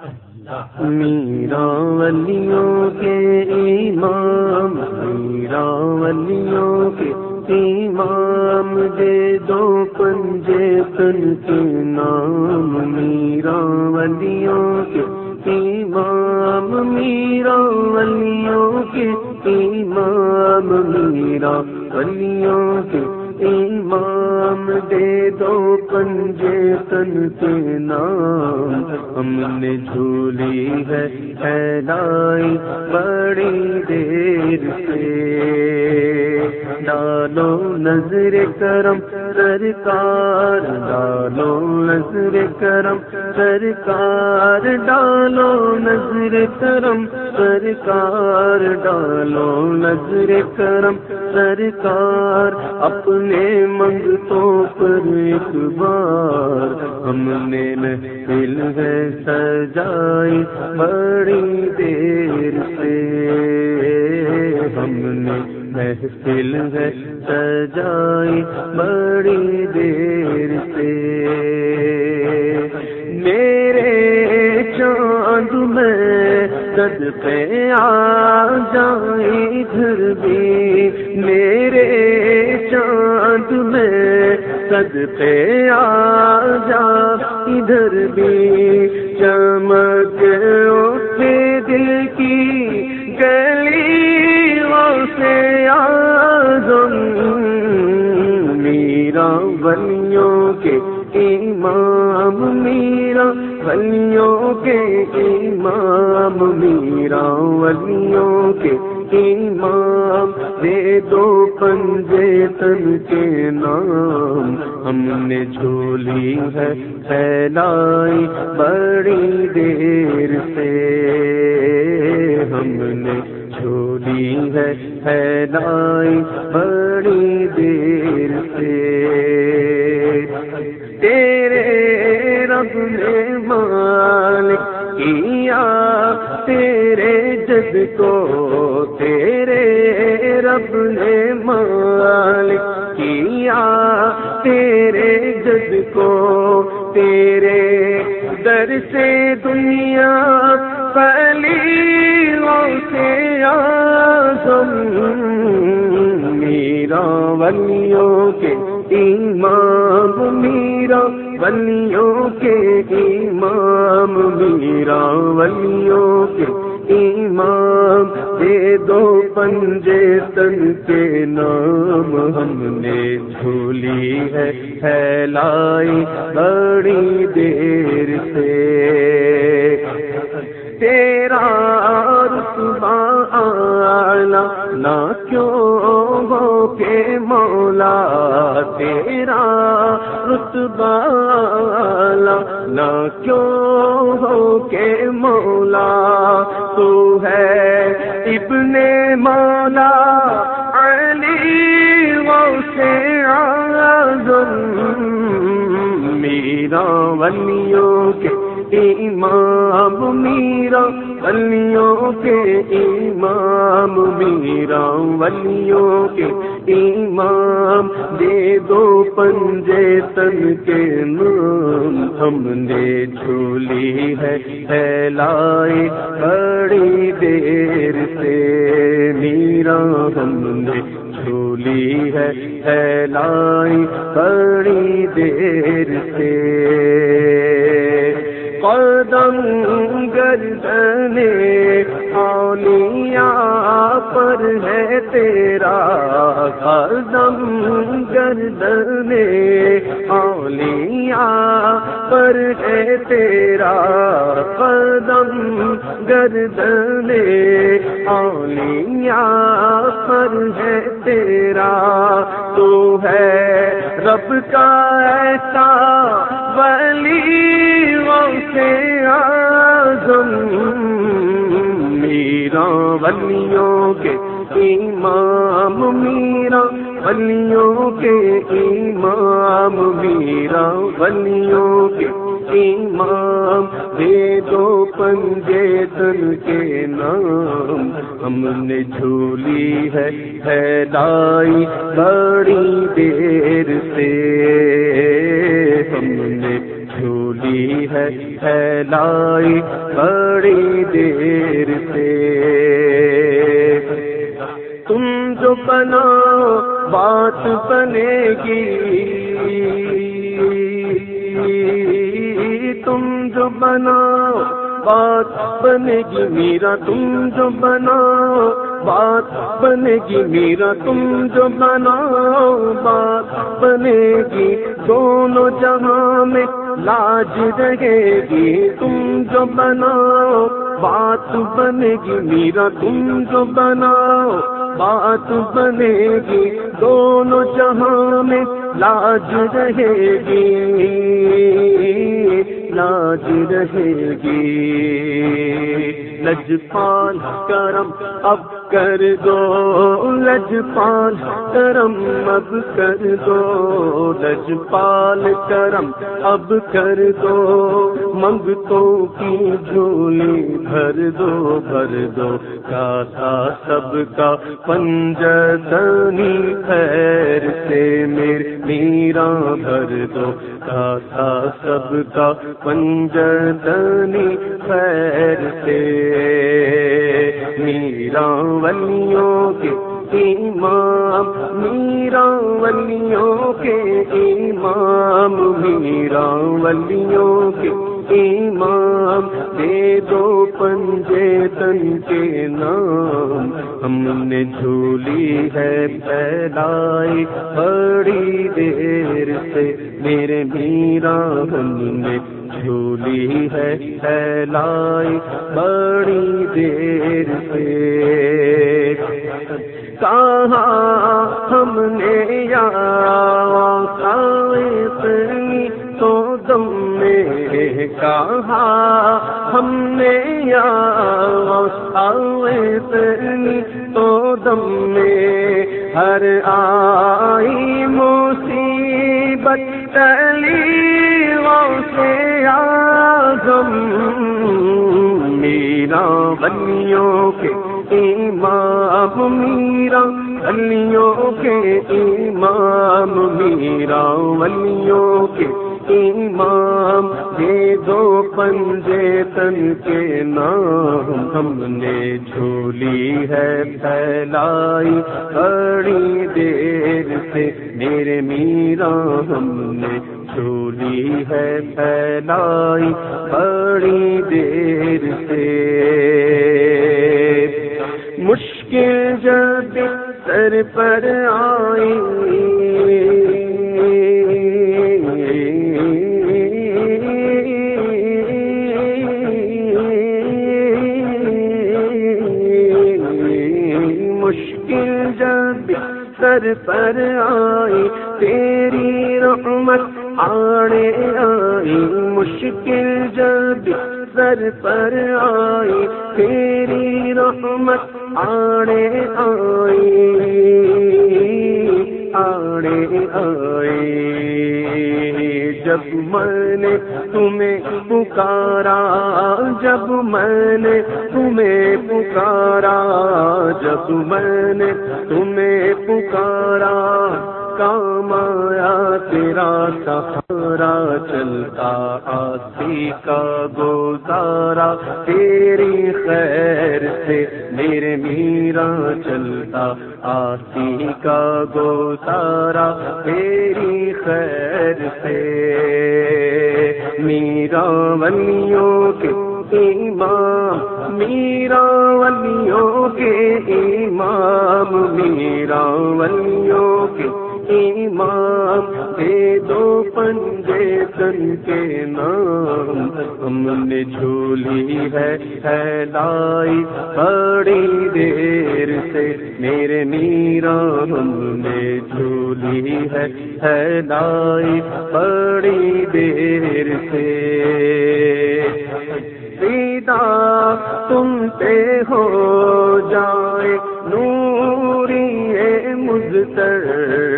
میرا ولیوں کے امام میرا ولیوں کے امام، دے دو پنجے تن کے نام میرا ولیوں کے امام میرا ولیوں کے امام میرا ولیوں کے امام دے دو پنجے تن کے نام۔ ہم نے جھولی ہے، پھیلائی بڑی دیر سے۔ ڈالو نظر کرم سرکار، ڈالو نظر کرم سرکار، ڈالو نظر کرم سرکار، ڈالو نظر کرم سرکار۔ اپنے منگتوں پر ایک بار ہم نے محفل ہے سجائی، بڑی دیر سے محفل ہے سجائی بڑی دیر سے۔ میرے چاند میں سد پہ آ جائیں ادھر بھی میرے چاند میں سد پہ آ جا ادھر بھی چمک اٹھے دل میرا بلیوں کے امام میرا ولیوں کے امام میرا ولیوں کے امام، دے دو پنجے تن کے نام۔ ہم نے جھولی ہے، پھیلائی بڑی دیر سے۔ ہم نے جھولی ہے، پھیلائی بڑی دیر رب مالک کیا؟ تیرے جد کو، تیرے رب نے مالک کیا؟ تیرے جد کو، تیرے در سے دنیا پہلی سے آزم، میرا ولیوں کے امام، میرا ولیوں کے امام، میرا ولیوں کے امام۔ دے دو پنجے تن کے نام ہم نے جھولی ہے، پھیلائی بڑی دیر سے۔ ہے۔ ابن مولا علی وہ سے آزم میرا ولیوں کے امام، میرا ولیوں کے امام، میرا ولیوں کے امام۔ دے دو پنجے تن کے نام ہم نے جھولی ہے پھیلائی بڑی دیر سے۔ میرا ہم نے جھولی ہے پھیلائی بڑی دیر سے۔ قدم گردنے اولیاء پر ہے تیرا قدم گردنے اولیاء پر ہے تیرا قدم گردنے اولیاء پر ہے تیرا تو ہے رب کا ایسا ولی سے آزم میرا، ولیوں کے امام میرا، ولیوں کے امام میرا، ولیوں کے امام، دے دو پنجے تن کے نام۔ ہم نے جھولی ہے پھیلائی بڑی دیر سے۔ ہے پھیلائی بڑی دیر سے تم جو بنا بات بنے گی تم جو بنا بات بنے گی میرا تم جو بنا بات بنے گی میرا تم جو بناؤ بات بنے گی دونوں جہاں میں لاج رہے گی تم جو بناؤ، بات بنے گی، میرا تم جو بناؤ، بات بنے گی، دونوں جہاں میں لاج رہے گی، لاج رہے گی۔ لجپال کرم، اب کر دو، لجپال کرم، اب کر دو، لجپال کرم، اب کر دو۔ منگتوں کی جھولی بھر دو بھر دو۔ کا سب کا پنجنی خیر سے میرے میرا بھر دو۔ کا سب کا پنجنی خیر سے میرا ولیوں کے امام میرا ولیوں کے امام میرا ولیوں کے امام، دے دو پنجے تن کے نام۔ ہم نے جھولی ہے پھیلائی، بڑی دیر سے میرے میرا۔ ہم نے جھولی ہے پھیلائی، بڑی دیر سے۔ کہاں ہم نے یا تو دم میں کہا، ہم نے یا تو دم میں ہر آئی مصیبت تلی سے آزم میرا بلیوں کے امام، میرا بلیوں کے امام، میرا بلیوں کے امام دو پنجے تن کے نام ہم نے جھولی ہے، پھیلائی بڑی دیر سے میرے میرا ہم نے جھولی ہے، پھیلائی بڑی دیر سے۔ مشکل جب سر پر آئی سر پر آئی، تیری رحمت آڑے آئی آڑے آئی۔ جب میں نے تمہیں پکارا، جب میں نے تمہیں پکارا، جب میں نے تمہیں پکارا۔ کام آیا، تیرا سہارا چلتا، آسی کا گزارا، تیری خیر سے میرے میرا چلتا، آسی کا گزارا، تیری خیر سے۔ میرا ولیوں کے امام میرا ولیوں کے امام میرا ولیوں کے امام دے دو پنجے تن کے نام۔ ہم نے جھولی ہے پھیلائی بڑی دیر سے۔ میرے میرا ہم نے جھولی ہے پھیلائی بڑی دیر سے۔ سیدھا تم پہ ہو جائے، نوری مزتر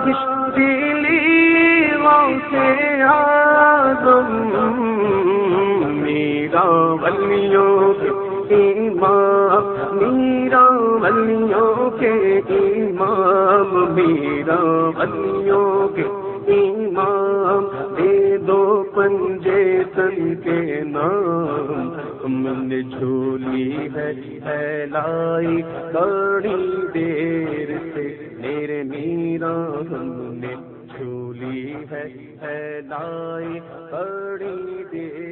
خواہش سے آدم میرا بلیوں ولیوں کے امام میرا ولیوں کے امام پنجے تن کے نام ہم نے جھولی ہے، پھیلائی بڑی دیر سے۔ میرے میرا ہم نے جھولی ہے، پھیلائی بڑی دیر